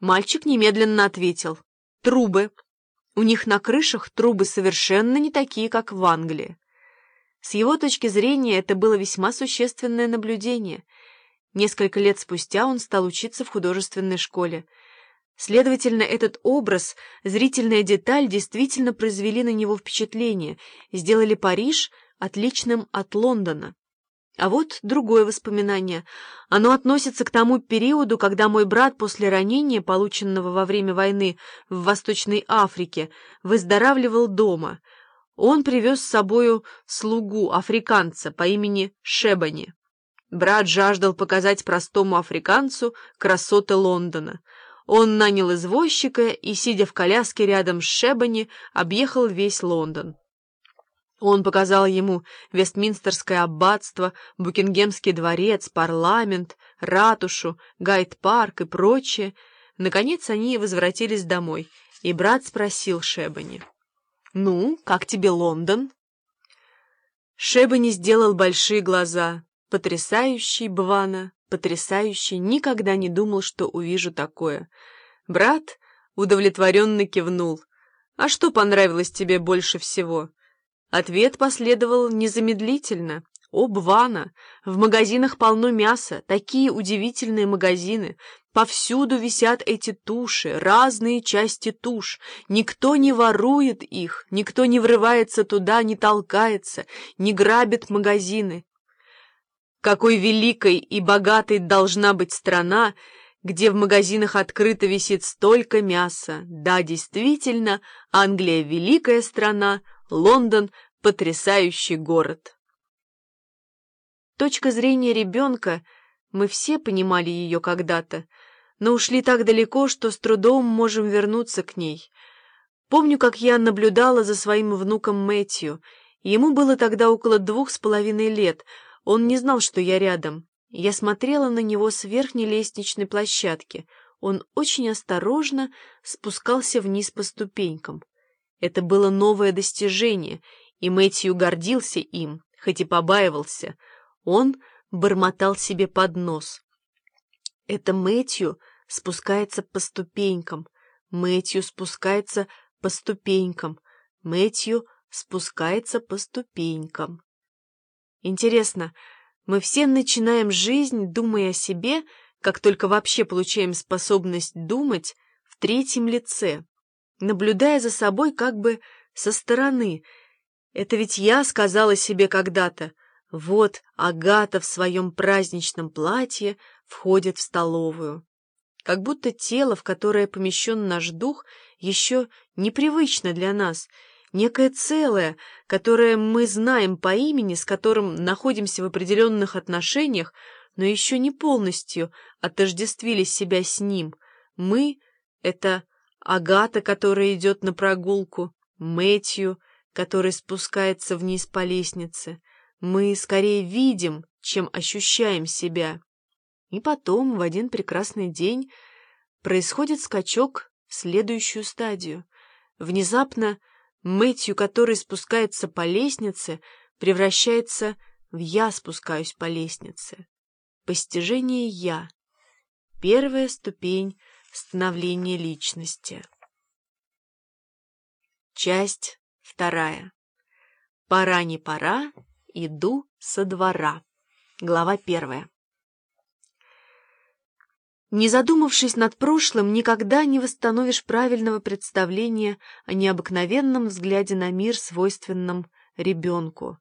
Мальчик немедленно ответил. Трубы. У них на крышах трубы совершенно не такие, как в Англии. С его точки зрения это было весьма существенное наблюдение. Несколько лет спустя он стал учиться в художественной школе. Следовательно, этот образ, зрительная деталь действительно произвели на него впечатление, сделали Париж отличным от Лондона. А вот другое воспоминание. Оно относится к тому периоду, когда мой брат после ранения, полученного во время войны в Восточной Африке, выздоравливал дома. Он привез с собою слугу, африканца по имени Шебани. Брат жаждал показать простому африканцу красоты Лондона. Он нанял извозчика и, сидя в коляске рядом с Шебани, объехал весь Лондон. Он показал ему Вестминстерское аббатство, Букингемский дворец, парламент, ратушу, гайд-парк и прочее. Наконец они возвратились домой, и брат спросил Шебани. «Ну, как тебе Лондон?» Шебани сделал большие глаза. Потрясающий, Бвана, потрясающий, никогда не думал, что увижу такое. Брат удовлетворенно кивнул. «А что понравилось тебе больше всего?» Ответ последовал незамедлительно. О, Бвана! В магазинах полно мяса, такие удивительные магазины. Повсюду висят эти туши, разные части туш. Никто не ворует их, никто не врывается туда, не толкается, не грабит магазины. Какой великой и богатой должна быть страна, где в магазинах открыто висит столько мяса. Да, действительно, Англия — великая страна, Лондон — потрясающий город. Точка зрения ребенка, мы все понимали ее когда-то, но ушли так далеко, что с трудом можем вернуться к ней. Помню, как я наблюдала за своим внуком Мэтью. Ему было тогда около двух с половиной лет. Он не знал, что я рядом. Я смотрела на него с верхней лестничной площадки. Он очень осторожно спускался вниз по ступенькам. Это было новое достижение, и Мэтью гордился им, хоть и побаивался. Он бормотал себе под нос. Это Мэтью спускается по ступенькам, Мэтью спускается по ступенькам, Мэтью спускается по ступенькам. Интересно, мы все начинаем жизнь, думая о себе, как только вообще получаем способность думать, в третьем лице наблюдая за собой как бы со стороны. Это ведь я сказала себе когда-то, вот Агата в своем праздничном платье входит в столовую. Как будто тело, в которое помещен наш дух, еще непривычно для нас, некое целое, которое мы знаем по имени, с которым находимся в определенных отношениях, но еще не полностью отождествили себя с ним. Мы — это Агата, которая идет на прогулку, Мэтью, который спускается вниз по лестнице. Мы скорее видим, чем ощущаем себя. И потом, в один прекрасный день, происходит скачок в следующую стадию. Внезапно Мэтью, который спускается по лестнице, превращается в «я спускаюсь по лестнице». Постижение «я». Первая ступень — становление личности. Часть вторая. Пора не пора, иду со двора. Глава первая. Не задумавшись над прошлым, никогда не восстановишь правильного представления о необыкновенном взгляде на мир, свойственном ребенку.